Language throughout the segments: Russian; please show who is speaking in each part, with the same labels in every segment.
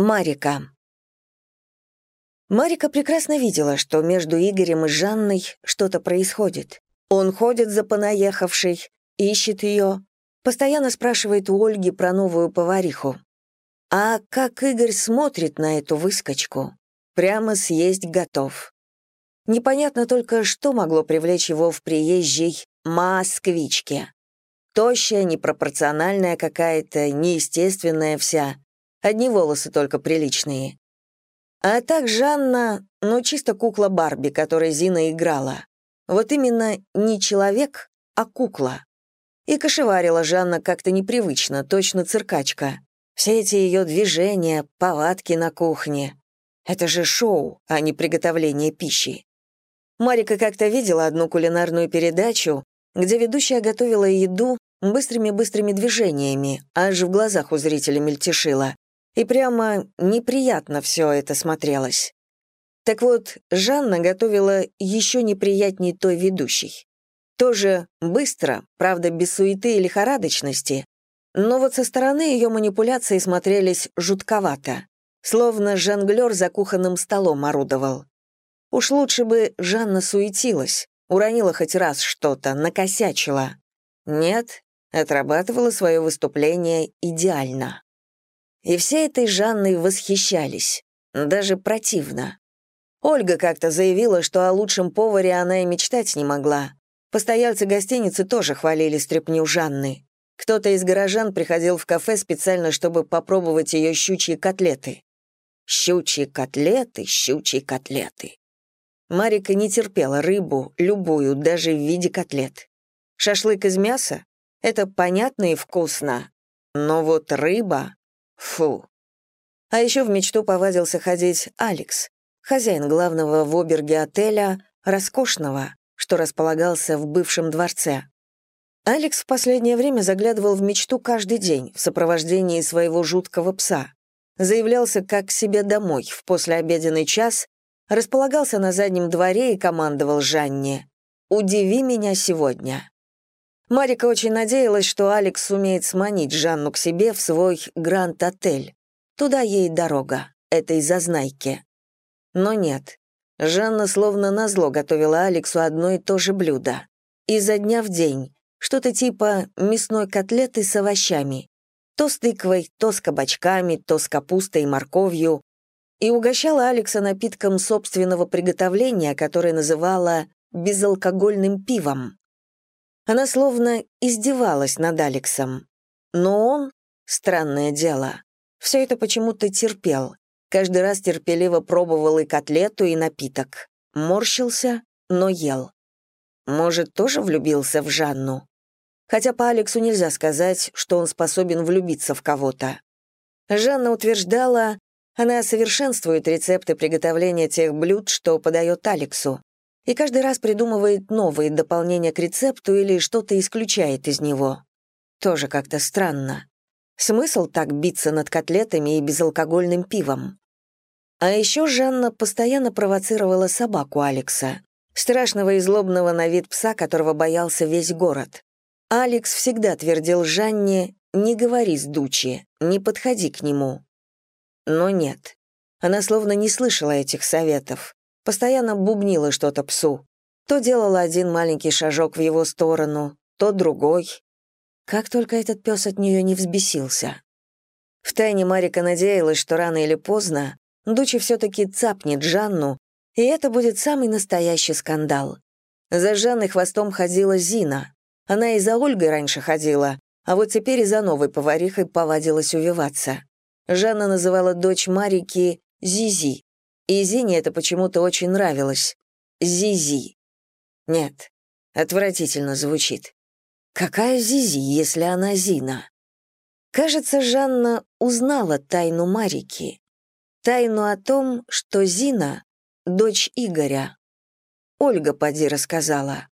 Speaker 1: Марика. Марика прекрасно видела, что между Игорем и Жанной что-то происходит. Он ходит за понаехавшей, ищет ее, постоянно спрашивает у Ольги про новую повариху. А как Игорь смотрит на эту выскочку? Прямо съесть готов. Непонятно только, что могло привлечь его в приезжей москвичке. Тощая, непропорциональная какая-то, неестественная вся — Одни волосы только приличные. А так Жанна, ну, чисто кукла Барби, которой Зина играла. Вот именно не человек, а кукла. И кошеварила Жанна как-то непривычно, точно циркачка. Все эти ее движения, повадки на кухне. Это же шоу, а не приготовление пищи. Марика как-то видела одну кулинарную передачу, где ведущая готовила еду быстрыми-быстрыми движениями, аж в глазах у зрителя мельтешила и прямо неприятно все это смотрелось. Так вот, Жанна готовила еще неприятней той ведущей. Тоже быстро, правда, без суеты и лихорадочности, но вот со стороны ее манипуляции смотрелись жутковато, словно жонглер за кухонным столом орудовал. Уж лучше бы Жанна суетилась, уронила хоть раз что-то, накосячила. Нет, отрабатывала свое выступление идеально. И все этой Жанной восхищались, даже противно. Ольга как-то заявила, что о лучшем поваре она и мечтать не могла. Постояльцы гостиницы тоже хвалили стряпню Жанны. Кто-то из горожан приходил в кафе специально, чтобы попробовать ее щучьи котлеты. Щучьи котлеты, щучьи котлеты. Марика не терпела рыбу, любую, даже в виде котлет. Шашлык из мяса — это понятно и вкусно. Но вот рыба Фу. А еще в мечту повадился ходить Алекс, хозяин главного в оберге отеля, роскошного, что располагался в бывшем дворце. Алекс в последнее время заглядывал в мечту каждый день в сопровождении своего жуткого пса. Заявлялся как к себе домой в послеобеденный час, располагался на заднем дворе и командовал Жанне «Удиви меня сегодня». Марика очень надеялась, что Алекс сумеет сманить Жанну к себе в свой Гранд-отель. Туда ей дорога, этой зазнайке. Но нет. Жанна словно назло готовила Алексу одно и то же блюдо. Изо дня в день. Что-то типа мясной котлеты с овощами. То с тыквой, то с кабачками, то с капустой и морковью. И угощала Алекса напитком собственного приготовления, которое называла безалкогольным пивом. Она словно издевалась над Алексом. Но он, странное дело, все это почему-то терпел. Каждый раз терпеливо пробовал и котлету, и напиток. Морщился, но ел. Может, тоже влюбился в Жанну? Хотя по Алексу нельзя сказать, что он способен влюбиться в кого-то. Жанна утверждала, она совершенствует рецепты приготовления тех блюд, что подает Алексу и каждый раз придумывает новые дополнения к рецепту или что-то исключает из него. Тоже как-то странно. Смысл так биться над котлетами и безалкогольным пивом? А еще Жанна постоянно провоцировала собаку Алекса, страшного и злобного на вид пса, которого боялся весь город. Алекс всегда твердил Жанне «не говори с Дучи, не подходи к нему». Но нет, она словно не слышала этих советов постоянно бубнила что-то псу. То делала один маленький шажок в его сторону, то другой. Как только этот пес от нее не взбесился. Втайне Марика надеялась, что рано или поздно Дучи все-таки цапнет Жанну, и это будет самый настоящий скандал. За Жанной хвостом ходила Зина. Она и за Ольгой раньше ходила, а вот теперь и за новой поварихой повадилась увиваться. Жанна называла дочь Марики Зизи, и Зине это почему-то очень нравилось. Зизи. Нет, отвратительно звучит. Какая Зизи, если она Зина? Кажется, Жанна узнала тайну Марики. Тайну о том, что Зина — дочь Игоря. Ольга поди рассказала.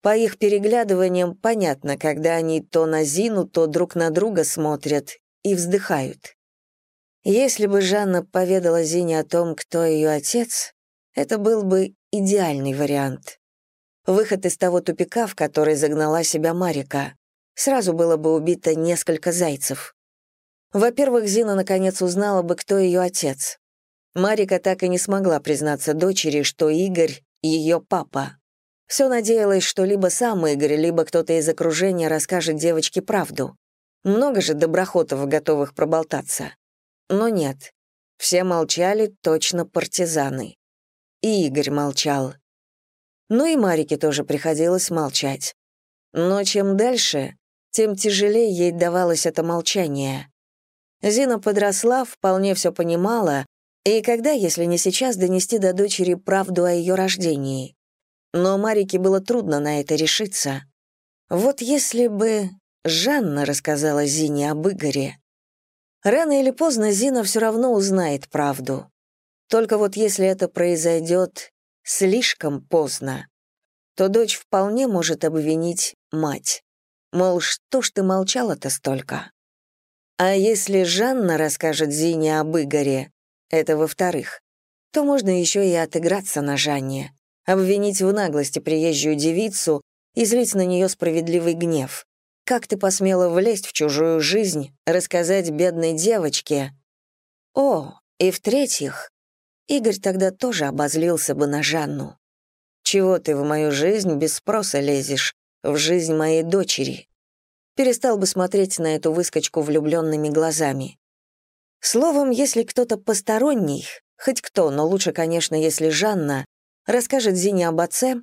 Speaker 1: По их переглядываниям понятно, когда они то на Зину, то друг на друга смотрят и вздыхают. Если бы Жанна поведала Зине о том, кто ее отец, это был бы идеальный вариант. Выход из того тупика, в который загнала себя Марика. Сразу было бы убито несколько зайцев. Во-первых, Зина наконец узнала бы, кто ее отец. Марика так и не смогла признаться дочери, что Игорь — ее папа. Все надеялась, что либо сам Игорь, либо кто-то из окружения расскажет девочке правду. Много же доброхотов, готовых проболтаться. Но нет. Все молчали, точно партизаны. И Игорь молчал. Ну и Марике тоже приходилось молчать. Но чем дальше, тем тяжелее ей давалось это молчание. Зина подросла, вполне все понимала, и когда, если не сейчас, донести до дочери правду о ее рождении? Но Марике было трудно на это решиться. Вот если бы Жанна рассказала Зине об Игоре. Рано или поздно Зина все равно узнает правду. Только вот если это произойдет слишком поздно, то дочь вполне может обвинить мать. Мол, что ж ты молчала-то столько? А если Жанна расскажет Зине об Игоре, это во-вторых, то можно еще и отыграться на Жанне, обвинить в наглости приезжую девицу и злить на нее справедливый гнев. Как ты посмела влезть в чужую жизнь, рассказать бедной девочке? О, и в-третьих, Игорь тогда тоже обозлился бы на Жанну. «Чего ты в мою жизнь без спроса лезешь, в жизнь моей дочери?» Перестал бы смотреть на эту выскочку влюбленными глазами. Словом, если кто-то посторонний, хоть кто, но лучше, конечно, если Жанна, расскажет Зине об отце,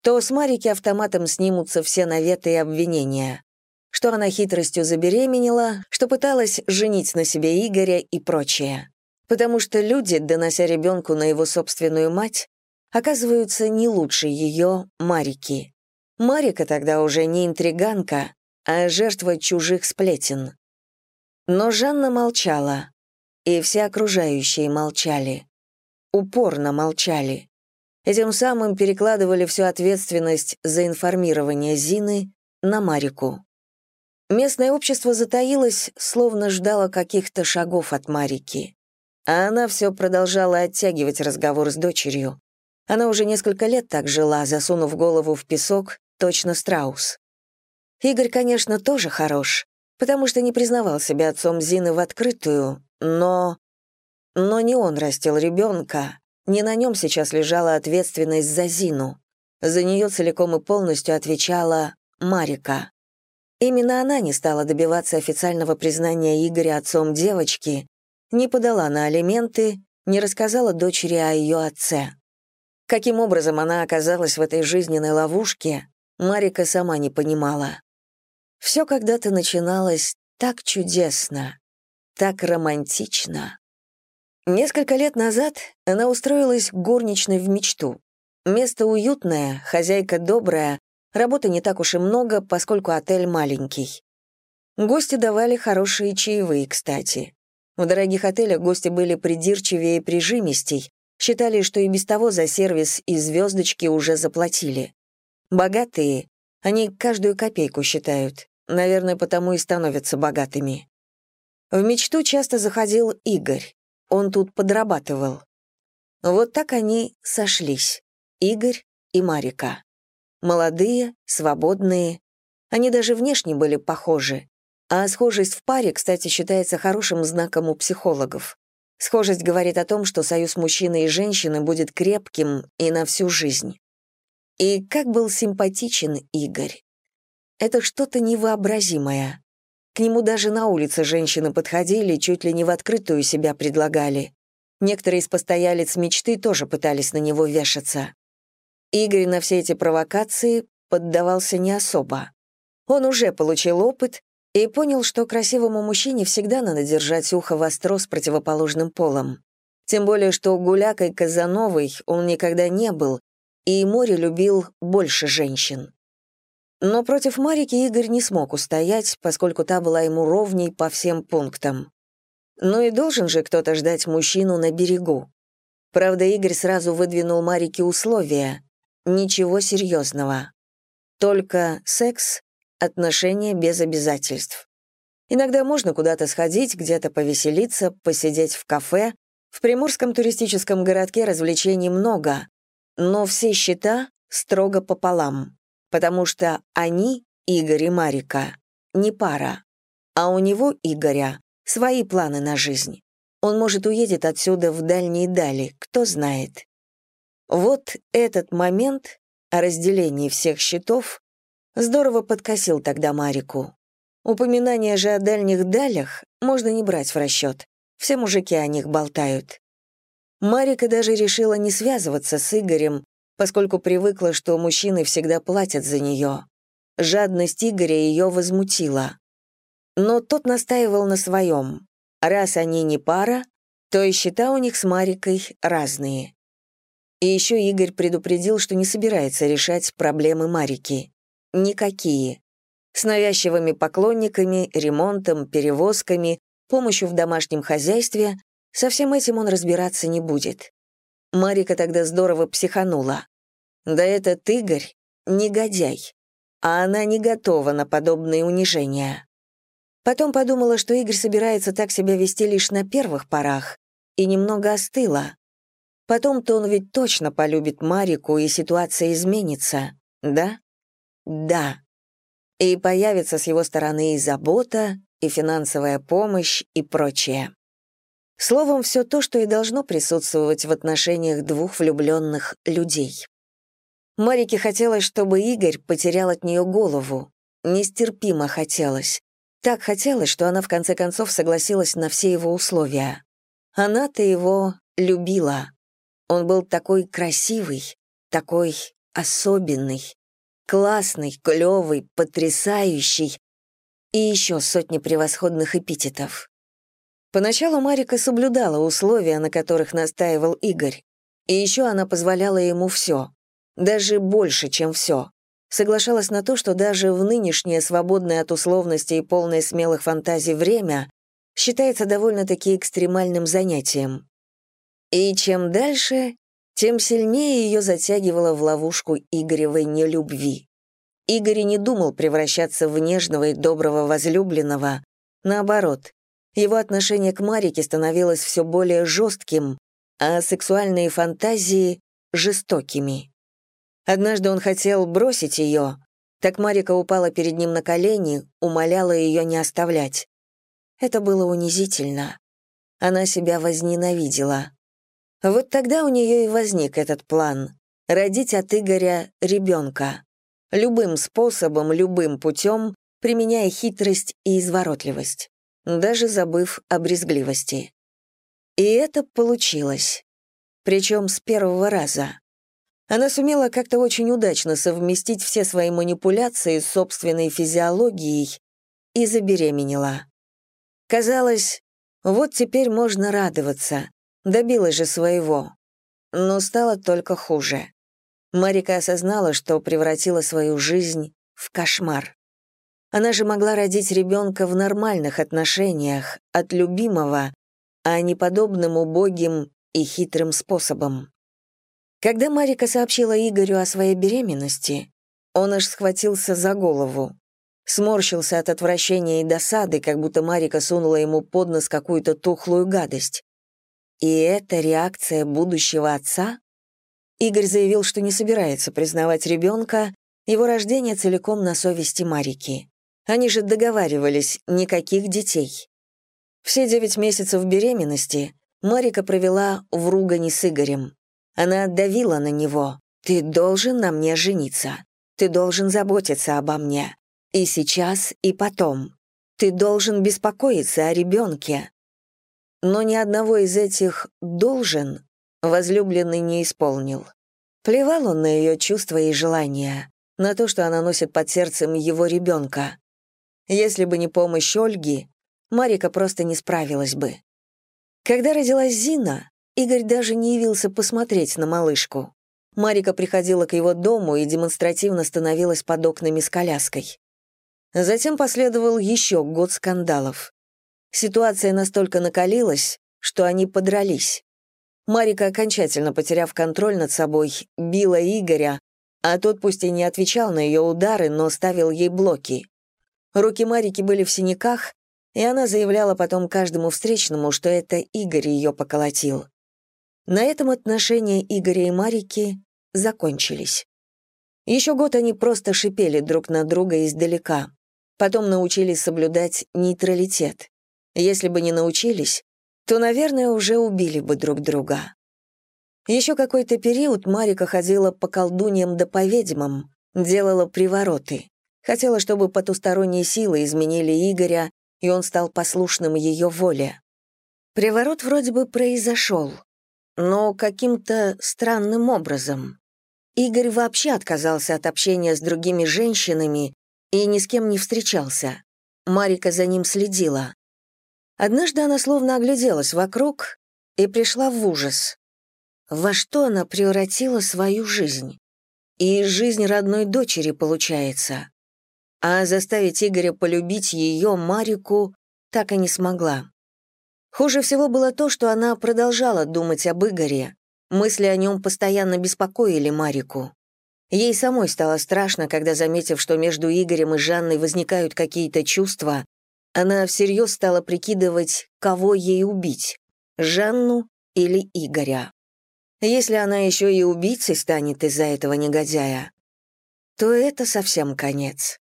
Speaker 1: то с Марики автоматом снимутся все наветы и обвинения. Что она хитростью забеременела, что пыталась женить на себе Игоря и прочее потому что люди, донося ребенку на его собственную мать, оказываются не лучше ее Марики. Марика тогда уже не интриганка, а жертва чужих сплетен. Но Жанна молчала, и все окружающие молчали. Упорно молчали. Этим самым перекладывали всю ответственность за информирование Зины на Марику. Местное общество затаилось, словно ждало каких-то шагов от Марики. А она все продолжала оттягивать разговор с дочерью. Она уже несколько лет так жила, засунув голову в песок, точно страус. Игорь, конечно, тоже хорош, потому что не признавал себя отцом Зины в открытую, но... Но не он растил ребенка, не на нем сейчас лежала ответственность за Зину. За нее целиком и полностью отвечала Марика. Именно она не стала добиваться официального признания Игоря отцом девочки, не подала на алименты, не рассказала дочери о ее отце. Каким образом она оказалась в этой жизненной ловушке, Марика сама не понимала. Все когда-то начиналось так чудесно, так романтично. Несколько лет назад она устроилась горничной в мечту. Место уютное, хозяйка добрая, работы не так уж и много, поскольку отель маленький. Гости давали хорошие чаевые, кстати. В дорогих отелях гости были придирчивее прижимистей, считали, что и без того за сервис и звездочки уже заплатили. Богатые, они каждую копейку считают, наверное, потому и становятся богатыми. В мечту часто заходил Игорь, он тут подрабатывал. Вот так они сошлись, Игорь и Марика. Молодые, свободные, они даже внешне были похожи, а схожесть в паре, кстати, считается хорошим знаком у психологов. Схожесть говорит о том, что союз мужчины и женщины будет крепким и на всю жизнь. И как был симпатичен Игорь. Это что-то невообразимое. К нему даже на улице женщины подходили, чуть ли не в открытую себя предлагали. Некоторые из постоялец мечты тоже пытались на него вешаться. Игорь на все эти провокации поддавался не особо. Он уже получил опыт и понял, что красивому мужчине всегда надо держать ухо востро с противоположным полом. Тем более, что гулякой Казановой он никогда не был, и море любил больше женщин. Но против Марики Игорь не смог устоять, поскольку та была ему ровней по всем пунктам. Ну и должен же кто-то ждать мужчину на берегу. Правда, Игорь сразу выдвинул Марике условия. Ничего серьезного. Только секс Отношения без обязательств. Иногда можно куда-то сходить, где-то повеселиться, посидеть в кафе. В приморском туристическом городке развлечений много, но все счета строго пополам, потому что они, Игорь и Марика, не пара, а у него, Игоря, свои планы на жизнь. Он, может, уедет отсюда в дальние дали, кто знает. Вот этот момент о разделении всех счетов здорово подкосил тогда Марику. Упоминание же о дальних далях можно не брать в расчет. Все мужики о них болтают. Марика даже решила не связываться с Игорем, поскольку привыкла, что мужчины всегда платят за нее. Жадность Игоря ее возмутила. Но тот настаивал на своем. Раз они не пара, то и счета у них с Марикой разные. И еще Игорь предупредил, что не собирается решать проблемы Марики. Никакие. С навязчивыми поклонниками, ремонтом, перевозками, помощью в домашнем хозяйстве со всем этим он разбираться не будет. Марика тогда здорово психанула. Да этот Игорь — негодяй, а она не готова на подобные унижения. Потом подумала, что Игорь собирается так себя вести лишь на первых порах, и немного остыла. Потом-то он ведь точно полюбит Марику, и ситуация изменится, да? Да. И появится с его стороны и забота, и финансовая помощь, и прочее. Словом, все то, что и должно присутствовать в отношениях двух влюбленных людей. Марике хотелось, чтобы Игорь потерял от нее голову. Нестерпимо хотелось. Так хотелось, что она в конце концов согласилась на все его условия. Она-то его любила. Он был такой красивый, такой особенный, классный, клевый, потрясающий и еще сотни превосходных эпитетов. Поначалу Марика соблюдала условия, на которых настаивал Игорь, и еще она позволяла ему все, даже больше, чем все. Соглашалась на то, что даже в нынешнее свободное от условностей и полное смелых фантазий время считается довольно-таки экстремальным занятием. И чем дальше, тем сильнее ее затягивало в ловушку Игоревой нелюбви. Игорь не думал превращаться в нежного и доброго возлюбленного. Наоборот, его отношение к Марике становилось все более жестким, а сексуальные фантазии — жестокими. Однажды он хотел бросить ее, так Марика упала перед ним на колени, умоляла ее не оставлять. Это было унизительно. Она себя возненавидела. Вот тогда у нее и возник этот план — родить от Игоря ребенка. Любым способом, любым путем, применяя хитрость и изворотливость даже забыв о брезгливости. И это получилось. Причем с первого раза. Она сумела как-то очень удачно совместить все свои манипуляции с собственной физиологией и забеременела. Казалось, вот теперь можно радоваться, добилась же своего. Но стало только хуже. Марика осознала, что превратила свою жизнь в кошмар. Она же могла родить ребенка в нормальных отношениях, от любимого, а не подобным убогим и хитрым способом. Когда Марика сообщила Игорю о своей беременности, он аж схватился за голову. Сморщился от отвращения и досады, как будто Марика сунула ему под нос какую-то тухлую гадость. И это реакция будущего отца? Игорь заявил, что не собирается признавать ребенка, его рождение целиком на совести Марики. Они же договаривались, никаких детей. Все девять месяцев беременности Марика провела в ругани с Игорем. Она давила на него. «Ты должен на мне жениться. Ты должен заботиться обо мне. И сейчас, и потом. Ты должен беспокоиться о ребенке». Но ни одного из этих «должен» возлюбленный не исполнил. Плевал он на ее чувства и желания, на то, что она носит под сердцем его ребенка. Если бы не помощь Ольги, Марика просто не справилась бы. Когда родилась Зина, Игорь даже не явился посмотреть на малышку. Марика приходила к его дому и демонстративно становилась под окнами с коляской. Затем последовал еще год скандалов. Ситуация настолько накалилась, что они подрались. Марика, окончательно потеряв контроль над собой, била Игоря, а тот пусть и не отвечал на ее удары, но ставил ей блоки. Руки Марики были в синяках, и она заявляла потом каждому встречному, что это Игорь ее поколотил. На этом отношения Игоря и Марики закончились. Еще год они просто шипели друг на друга издалека. Потом научились соблюдать нейтралитет. Если бы не научились, то, наверное, уже убили бы друг друга. Еще какой-то период Марика ходила по колдуньям да по ведьмам, делала привороты. Хотела, чтобы потусторонние силы изменили Игоря, и он стал послушным ее воле. Приворот вроде бы произошел, но каким-то странным образом. Игорь вообще отказался от общения с другими женщинами и ни с кем не встречался. Марика за ним следила. Однажды она словно огляделась вокруг и пришла в ужас. Во что она превратила свою жизнь? И жизнь родной дочери, получается. А заставить Игоря полюбить ее, Марику, так и не смогла. Хуже всего было то, что она продолжала думать об Игоре. Мысли о нем постоянно беспокоили Марику. Ей самой стало страшно, когда, заметив, что между Игорем и Жанной возникают какие-то чувства, она всерьез стала прикидывать, кого ей убить — Жанну или Игоря. Если она еще и убийцей станет из-за этого негодяя, то это совсем конец.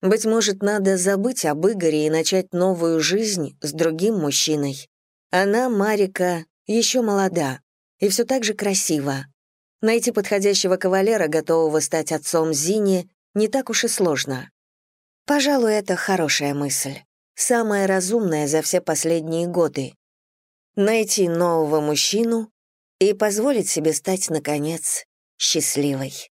Speaker 1: Быть может, надо забыть об Игоре и начать новую жизнь с другим мужчиной. Она, Марика, еще молода и все так же красива. Найти подходящего кавалера, готового стать отцом Зине, не так уж и сложно. Пожалуй, это хорошая мысль. Самая разумная за все последние годы. Найти нового мужчину и позволить себе стать, наконец, счастливой.